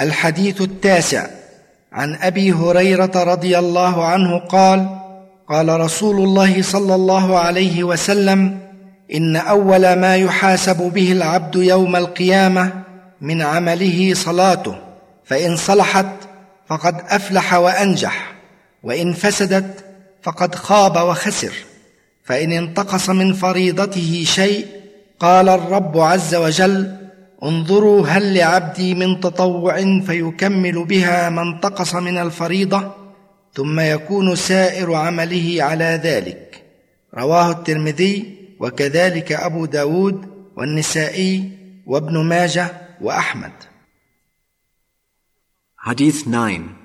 الحديث التاسع. عن أبي هريرة رضي الله عنه قال قال رسول الله صلى الله عليه وسلم إن أول ما يحاسب به العبد يوم القيامة من عمله صلاته فإن صلحت فقد أفلح وأنجح وإن فسدت فقد خاب وخسر فإن انتقص من فريضته شيء قال الرب عز وجل انظروا هل لعبدي من تطوع فيكمل بها ما انتقص من الفريضه ثم يكون سائر عمله على ذلك رواه الترمذي وكذلك ابو داود والنسائي وابن ماجه واحمد Hadith 9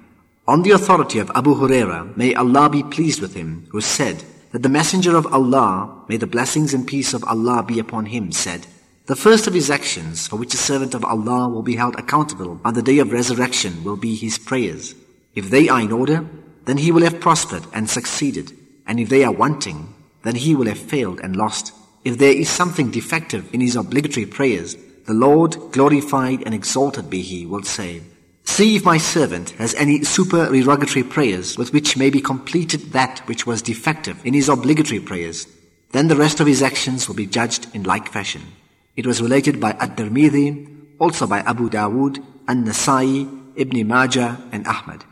On the authority of Abu Huraira, may Allah be pleased with him, who said that the Messenger of Allah, may the blessings and peace of Allah be upon him, said, The first of his actions for which a servant of Allah will be held accountable on the day of resurrection will be his prayers. If they are in order, then he will have prospered and succeeded. And if they are wanting, then he will have failed and lost. If there is something defective in his obligatory prayers, the Lord, glorified and exalted be he, will say, See if my servant has any supererogatory prayers with which may be completed that which was defective in his obligatory prayers. Then the rest of his actions will be judged in like fashion. It was related by Ad-Tirmidhi, also by Abu Dawood, An-Nasai, Ibn Majah, and Ahmad.